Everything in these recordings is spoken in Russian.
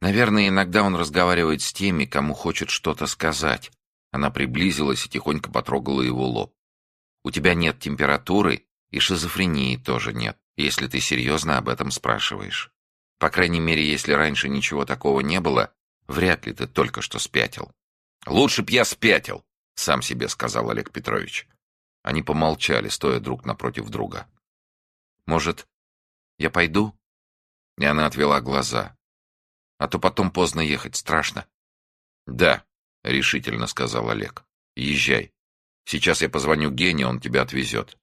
Наверное, иногда он разговаривает с теми, кому хочет что-то сказать. Она приблизилась и тихонько потрогала его лоб. У тебя нет температуры, и шизофрении тоже нет, если ты серьезно об этом спрашиваешь. По крайней мере, если раньше ничего такого не было, вряд ли ты только что спятил. «Лучше б я спятил», — сам себе сказал Олег Петрович. Они помолчали, стоя друг напротив друга. «Может, я пойду?» И она отвела глаза. «А то потом поздно ехать, страшно». «Да», — решительно сказал Олег. «Езжай. Сейчас я позвоню Гене, он тебя отвезет».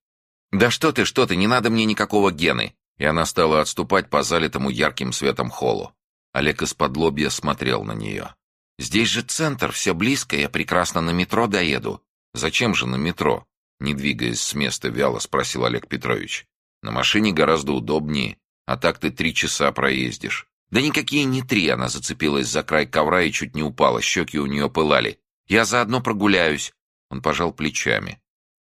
«Да что ты, что ты, не надо мне никакого Гены!» И она стала отступать по залитому ярким светом холлу. Олег из-под лобья смотрел на нее. «Здесь же центр, все близко, я прекрасно на метро доеду». «Зачем же на метро?» Не двигаясь с места, вяло спросил Олег Петрович. «На машине гораздо удобнее, а так ты три часа проездишь». «Да никакие не три!» Она зацепилась за край ковра и чуть не упала, щеки у нее пылали. «Я заодно прогуляюсь!» Он пожал плечами.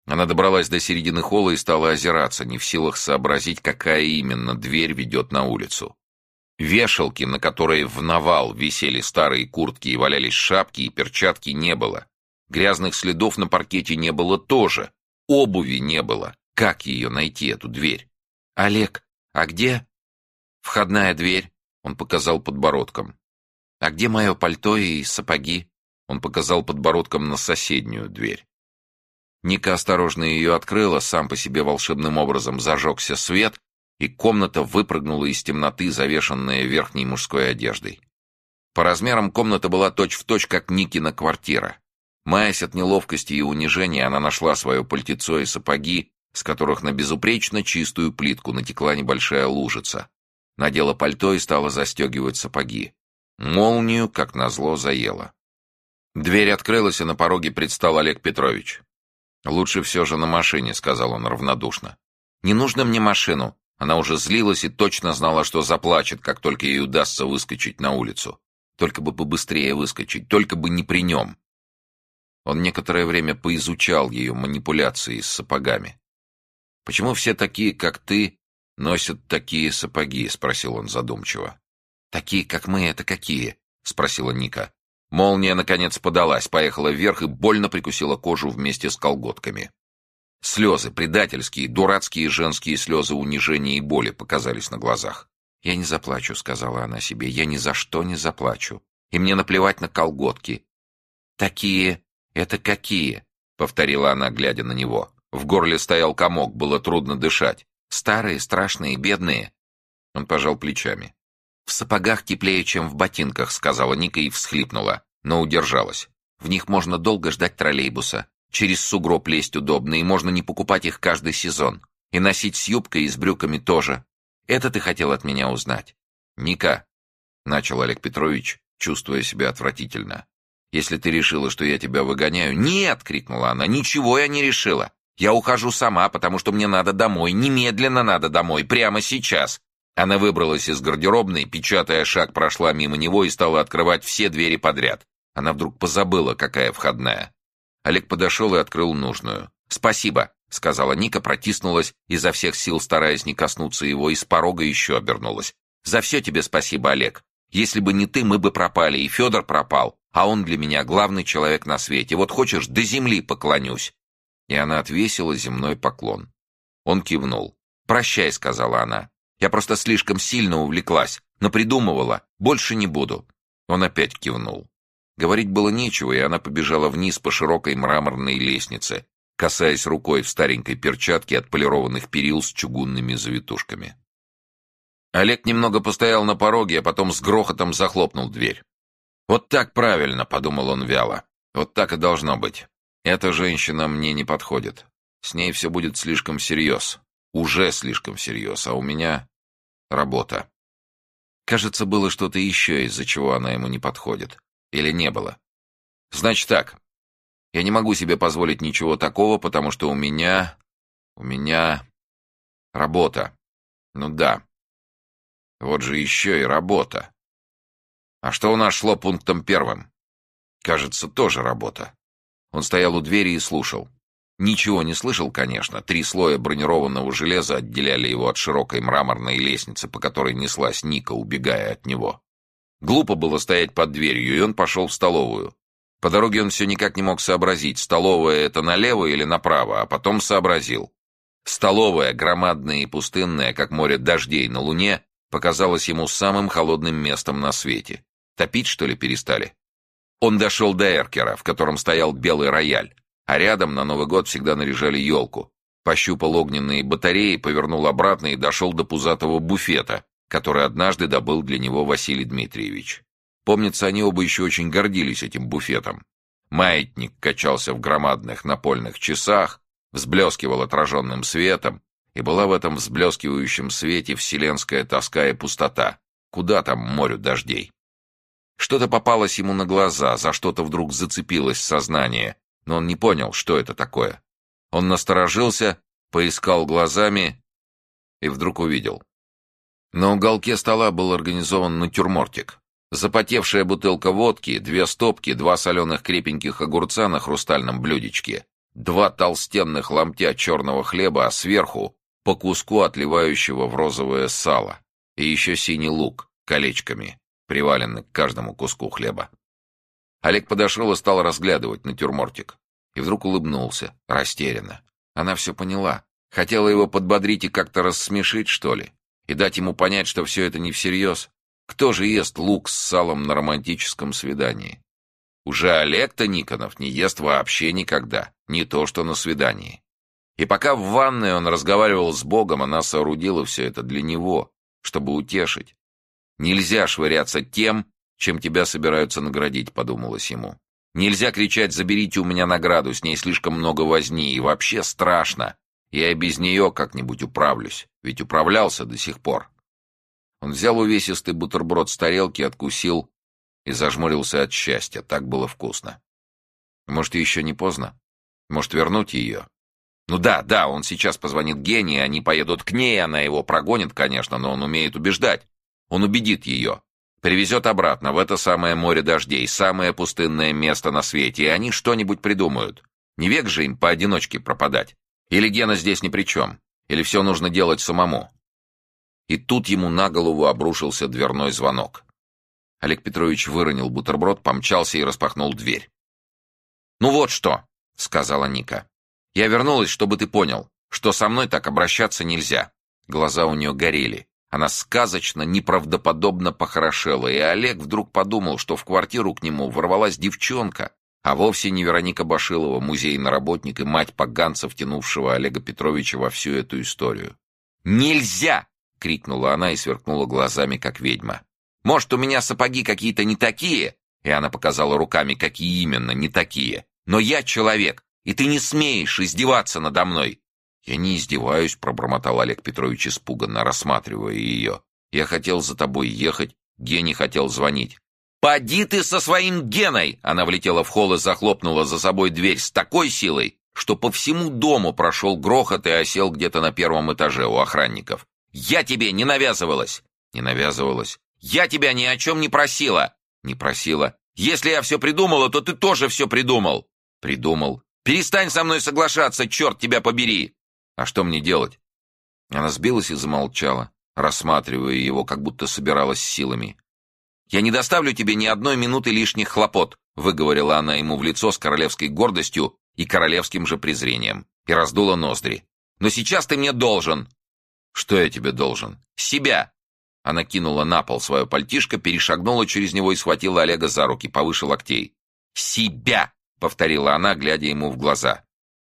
Она добралась до середины холла и стала озираться, не в силах сообразить, какая именно дверь ведет на улицу. Вешалки, на которые в навал висели старые куртки и валялись шапки и перчатки, не было. Грязных следов на паркете не было тоже. Обуви не было. Как ее найти, эту дверь? «Олег, а где?» «Входная дверь», — он показал подбородком. «А где мое пальто и сапоги?» Он показал подбородком на соседнюю дверь. Ника осторожно ее открыла, сам по себе волшебным образом зажегся свет, и комната выпрыгнула из темноты, завешенная верхней мужской одеждой. По размерам комната была точь-в-точь, точь, как Никина квартира. Маясь от неловкости и унижения, она нашла свое пальтецо и сапоги, с которых на безупречно чистую плитку натекла небольшая лужица. Надела пальто и стала застегивать сапоги. Молнию, как назло, заела. Дверь открылась, и на пороге предстал Олег Петрович. «Лучше все же на машине», — сказал он равнодушно. «Не нужно мне машину». Она уже злилась и точно знала, что заплачет, как только ей удастся выскочить на улицу. Только бы побыстрее выскочить, только бы не при нем. Он некоторое время поизучал ее манипуляции с сапогами. «Почему все такие, как ты, носят такие сапоги?» — спросил он задумчиво. «Такие, как мы, это какие?» — спросила Ника. Молния, наконец, подалась, поехала вверх и больно прикусила кожу вместе с колготками. Слезы, предательские, дурацкие женские слезы унижения и боли показались на глазах. «Я не заплачу», — сказала она себе, — «я ни за что не заплачу. И мне наплевать на колготки». «Такие? Это какие?» — повторила она, глядя на него. В горле стоял комок, было трудно дышать. «Старые, страшные, бедные». Он пожал плечами. «В сапогах теплее, чем в ботинках», — сказала Ника и всхлипнула, но удержалась. «В них можно долго ждать троллейбуса. Через сугроб лезть удобно, и можно не покупать их каждый сезон. И носить с юбкой и с брюками тоже. Это ты хотел от меня узнать?» «Ника», — начал Олег Петрович, чувствуя себя отвратительно. «Если ты решила, что я тебя выгоняю...» «Нет!» — крикнула она. «Ничего я не решила. Я ухожу сама, потому что мне надо домой. Немедленно надо домой. Прямо сейчас. Она выбралась из гардеробной, печатая шаг, прошла мимо него и стала открывать все двери подряд. Она вдруг позабыла, какая входная. Олег подошел и открыл нужную. «Спасибо», — сказала Ника, протиснулась, изо всех сил стараясь не коснуться его, и с порога еще обернулась. «За все тебе спасибо, Олег. Если бы не ты, мы бы пропали, и Федор пропал, а он для меня главный человек на свете. Вот хочешь, до земли поклонюсь». И она отвесила земной поклон. Он кивнул. «Прощай», — сказала она. Я просто слишком сильно увлеклась, но придумывала. Больше не буду». Он опять кивнул. Говорить было нечего, и она побежала вниз по широкой мраморной лестнице, касаясь рукой в старенькой перчатке отполированных перил с чугунными завитушками. Олег немного постоял на пороге, а потом с грохотом захлопнул дверь. «Вот так правильно», — подумал он вяло. «Вот так и должно быть. Эта женщина мне не подходит. С ней все будет слишком всерьез. Уже слишком всерьез, а у меня Работа. Кажется, было что-то еще, из-за чего она ему не подходит. Или не было. Значит так. Я не могу себе позволить ничего такого, потому что у меня... У меня... Работа. Ну да. Вот же еще и работа. А что у нас шло пунктом первым? Кажется, тоже работа. Он стоял у двери и слушал. Ничего не слышал, конечно. Три слоя бронированного железа отделяли его от широкой мраморной лестницы, по которой неслась Ника, убегая от него. Глупо было стоять под дверью, и он пошел в столовую. По дороге он все никак не мог сообразить, столовая это налево или направо, а потом сообразил. Столовая, громадная и пустынная, как море дождей на луне, показалась ему самым холодным местом на свете. Топить, что ли, перестали? Он дошел до эркера, в котором стоял белый рояль, а рядом на Новый год всегда наряжали елку. Пощупал огненные батареи, повернул обратно и дошел до пузатого буфета, который однажды добыл для него Василий Дмитриевич. Помнится, они оба еще очень гордились этим буфетом. Маятник качался в громадных напольных часах, взблескивал отраженным светом, и была в этом взблескивающем свете вселенская тоска и пустота. Куда там морю дождей? Что-то попалось ему на глаза, за что-то вдруг зацепилось сознание, но он не понял, что это такое. Он насторожился, поискал глазами и вдруг увидел. На уголке стола был организован натюрмортик. Запотевшая бутылка водки, две стопки, два соленых крепеньких огурца на хрустальном блюдечке, два толстенных ломтя черного хлеба, а сверху по куску отливающего в розовое сало и еще синий лук колечками, приваленный к каждому куску хлеба. Олег подошел и стал разглядывать натюрмортик. И вдруг улыбнулся, растерянно. Она все поняла. Хотела его подбодрить и как-то рассмешить, что ли? И дать ему понять, что все это не всерьез. Кто же ест лук с салом на романтическом свидании? Уже Олег-то Никонов не ест вообще никогда, не то что на свидании. И пока в ванной он разговаривал с Богом, она соорудила все это для него, чтобы утешить. Нельзя швыряться тем, чем тебя собираются наградить, подумалось ему. Нельзя кричать «заберите у меня награду», с ней слишком много возни, и вообще страшно. Я и без нее как-нибудь управлюсь, ведь управлялся до сих пор. Он взял увесистый бутерброд с тарелки, откусил и зажмурился от счастья. Так было вкусно. Может, еще не поздно? Может, вернуть ее? Ну да, да, он сейчас позвонит Гене, они поедут к ней, она его прогонит, конечно, но он умеет убеждать. Он убедит ее. Привезет обратно в это самое море дождей, самое пустынное место на свете, и они что-нибудь придумают. Не век же им поодиночке пропадать. Или Гена здесь ни при чем. Или все нужно делать самому. И тут ему на голову обрушился дверной звонок. Олег Петрович выронил бутерброд, помчался и распахнул дверь. «Ну вот что», — сказала Ника. Я вернулась, чтобы ты понял, что со мной так обращаться нельзя». Глаза у нее горели. Она сказочно, неправдоподобно похорошела, и Олег вдруг подумал, что в квартиру к нему ворвалась девчонка, а вовсе не Вероника Башилова, музейный работник и мать поганца, втянувшего Олега Петровича во всю эту историю. «Нельзя!» — крикнула она и сверкнула глазами, как ведьма. «Может, у меня сапоги какие-то не такие?» И она показала руками, какие именно не такие. «Но я человек, и ты не смеешь издеваться надо мной!» «Я не издеваюсь», — пробормотал Олег Петрович испуганно, рассматривая ее. «Я хотел за тобой ехать, Гене хотел звонить». «Поди ты со своим Геной!» Она влетела в холл и захлопнула за собой дверь с такой силой, что по всему дому прошел грохот и осел где-то на первом этаже у охранников. «Я тебе не навязывалась!» «Не навязывалась!» «Я тебя ни о чем не просила!» «Не просила!» «Если я все придумала, то ты тоже все придумал!» «Придумал!» Перестань со мной соглашаться, черт тебя побери!» «А что мне делать?» Она сбилась и замолчала, рассматривая его, как будто собиралась силами. «Я не доставлю тебе ни одной минуты лишних хлопот», выговорила она ему в лицо с королевской гордостью и королевским же презрением, и раздула ноздри. «Но сейчас ты мне должен!» «Что я тебе должен?» «Себя!» Она кинула на пол свое пальтишко, перешагнула через него и схватила Олега за руки повыше локтей. «Себя!» — повторила она, глядя ему в глаза.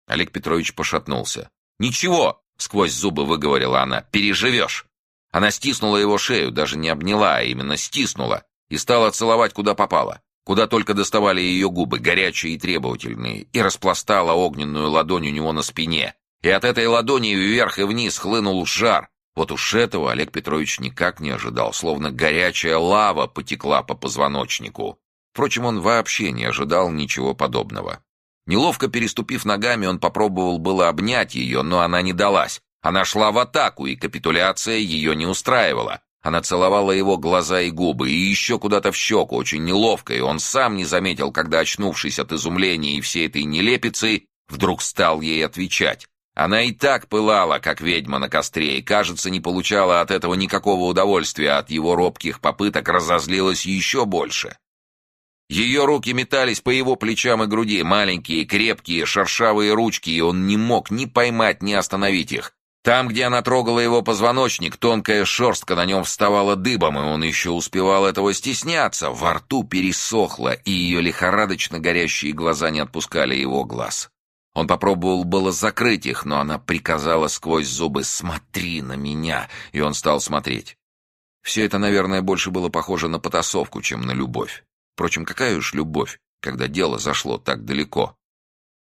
Олег Петрович пошатнулся. «Ничего!» — сквозь зубы выговорила она. «Переживешь!» Она стиснула его шею, даже не обняла, а именно стиснула, и стала целовать, куда попало, куда только доставали ее губы, горячие и требовательные, и распластала огненную ладонь у него на спине. И от этой ладони вверх и вниз хлынул жар. Вот уж этого Олег Петрович никак не ожидал, словно горячая лава потекла по позвоночнику. Впрочем, он вообще не ожидал ничего подобного. Неловко переступив ногами, он попробовал было обнять ее, но она не далась. Она шла в атаку, и капитуляция ее не устраивала. Она целовала его глаза и губы, и еще куда-то в щеку, очень неловко, и он сам не заметил, когда, очнувшись от изумления и всей этой нелепицы, вдруг стал ей отвечать. Она и так пылала, как ведьма на костре, и, кажется, не получала от этого никакого удовольствия, а от его робких попыток разозлилась еще больше. Ее руки метались по его плечам и груди, маленькие, крепкие, шершавые ручки, и он не мог ни поймать, ни остановить их. Там, где она трогала его позвоночник, тонкая шерстка на нем вставала дыбом, и он еще успевал этого стесняться. Во рту пересохло, и ее лихорадочно горящие глаза не отпускали его глаз. Он попробовал было закрыть их, но она приказала сквозь зубы «Смотри на меня!» И он стал смотреть. Все это, наверное, больше было похоже на потасовку, чем на любовь. Впрочем, какая уж любовь, когда дело зашло так далеко.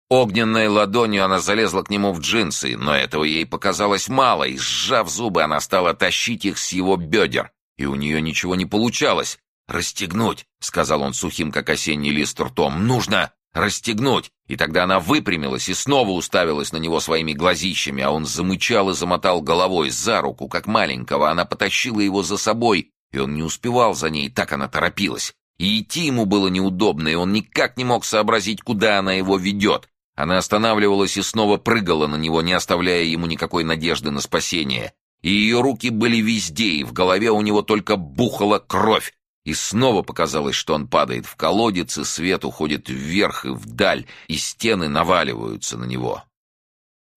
Огненной ладонью она залезла к нему в джинсы, но этого ей показалось мало, и, сжав зубы, она стала тащить их с его бедер, и у нее ничего не получалось. «Расстегнуть», — сказал он сухим, как осенний лист ртом, — «нужно расстегнуть». И тогда она выпрямилась и снова уставилась на него своими глазищами, а он замычал и замотал головой за руку, как маленького. Она потащила его за собой, и он не успевал за ней, так она торопилась. И идти ему было неудобно, и он никак не мог сообразить, куда она его ведет. Она останавливалась и снова прыгала на него, не оставляя ему никакой надежды на спасение. И ее руки были везде, и в голове у него только бухала кровь. И снова показалось, что он падает в колодец, и свет уходит вверх и вдаль, и стены наваливаются на него.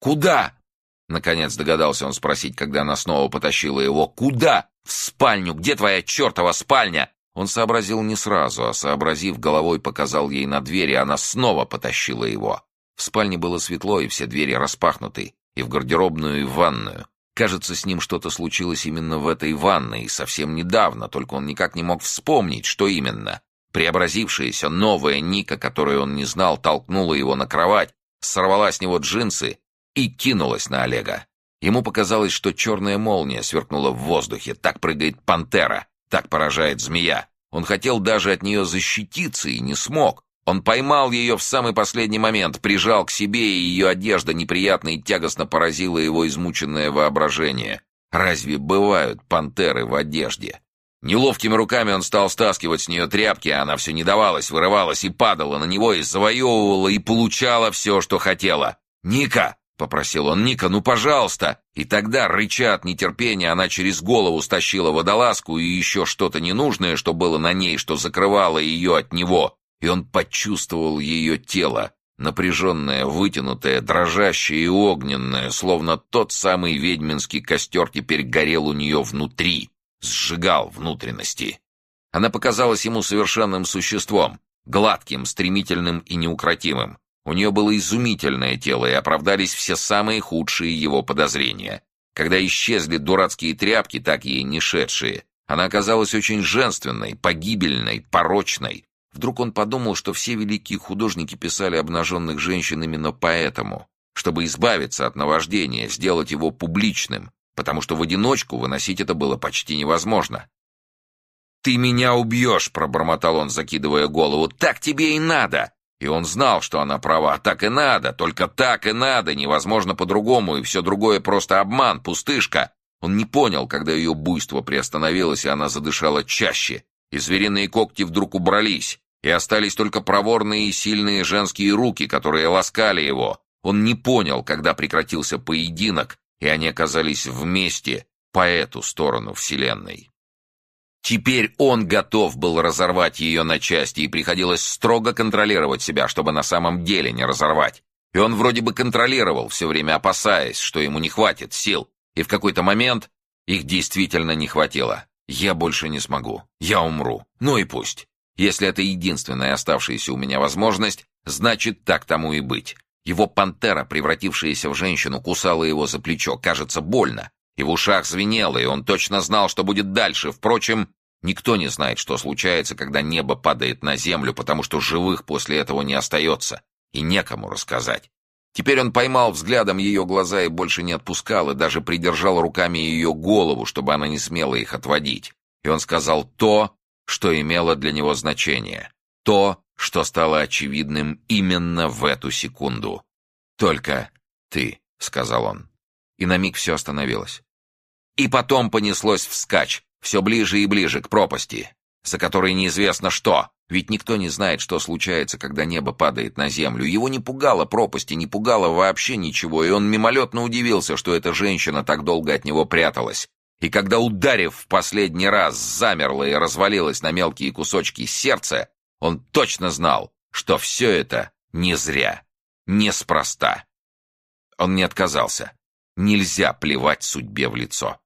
«Куда?» — наконец догадался он спросить, когда она снова потащила его. «Куда? В спальню! Где твоя чертова спальня?» Он сообразил не сразу, а сообразив, головой показал ей на дверь, и она снова потащила его. В спальне было светло, и все двери распахнуты, и в гардеробную, и в ванную. Кажется, с ним что-то случилось именно в этой ванной, и совсем недавно, только он никак не мог вспомнить, что именно. Преобразившаяся новая Ника, которую он не знал, толкнула его на кровать, сорвала с него джинсы и кинулась на Олега. Ему показалось, что черная молния сверкнула в воздухе. Так прыгает пантера, так поражает змея. Он хотел даже от нее защититься и не смог. Он поймал ее в самый последний момент, прижал к себе, и ее одежда неприятно и тягостно поразила его измученное воображение. Разве бывают пантеры в одежде? Неловкими руками он стал стаскивать с нее тряпки, а она все не давалась, вырывалась и падала на него, и завоевывала, и получала все, что хотела. «Ника!» — попросил он. «Ника, ну пожалуйста!» И тогда, рыча от нетерпения, она через голову стащила водолазку и еще что-то ненужное, что было на ней, что закрывало ее от него и он почувствовал ее тело, напряженное, вытянутое, дрожащее и огненное, словно тот самый ведьминский костер теперь горел у нее внутри, сжигал внутренности. Она показалась ему совершенным существом, гладким, стремительным и неукротимым. У нее было изумительное тело, и оправдались все самые худшие его подозрения. Когда исчезли дурацкие тряпки, так ей не шедшие, она оказалась очень женственной, погибельной, порочной, Вдруг он подумал, что все великие художники писали обнаженных женщин именно поэтому, чтобы избавиться от наваждения, сделать его публичным, потому что в одиночку выносить это было почти невозможно. «Ты меня убьешь!» — пробормотал он, закидывая голову. «Так тебе и надо!» И он знал, что она права. Так и надо, только так и надо, невозможно по-другому, и все другое просто обман, пустышка. Он не понял, когда ее буйство приостановилось, и она задышала чаще, и звериные когти вдруг убрались, и остались только проворные и сильные женские руки, которые ласкали его. Он не понял, когда прекратился поединок, и они оказались вместе по эту сторону Вселенной. Теперь он готов был разорвать ее на части, и приходилось строго контролировать себя, чтобы на самом деле не разорвать. И он вроде бы контролировал, все время опасаясь, что ему не хватит сил, и в какой-то момент их действительно не хватило. «Я больше не смогу. Я умру. Ну и пусть. Если это единственная оставшаяся у меня возможность, значит, так тому и быть. Его пантера, превратившаяся в женщину, кусала его за плечо. Кажется, больно. И в ушах звенело, и он точно знал, что будет дальше. Впрочем, никто не знает, что случается, когда небо падает на землю, потому что живых после этого не остается. И некому рассказать. Теперь он поймал взглядом ее глаза и больше не отпускал, и даже придержал руками ее голову, чтобы она не смела их отводить. И он сказал то, что имело для него значение. То, что стало очевидным именно в эту секунду. «Только ты», — сказал он. И на миг все остановилось. И потом понеслось вскачь, все ближе и ближе к пропасти, за которой неизвестно что, Ведь никто не знает, что случается, когда небо падает на землю. Его не пугало пропасти, не пугало вообще ничего, и он мимолетно удивился, что эта женщина так долго от него пряталась. И когда, ударив в последний раз, замерла и развалилась на мелкие кусочки сердца, он точно знал, что все это не зря, неспроста. Он не отказался. Нельзя плевать судьбе в лицо.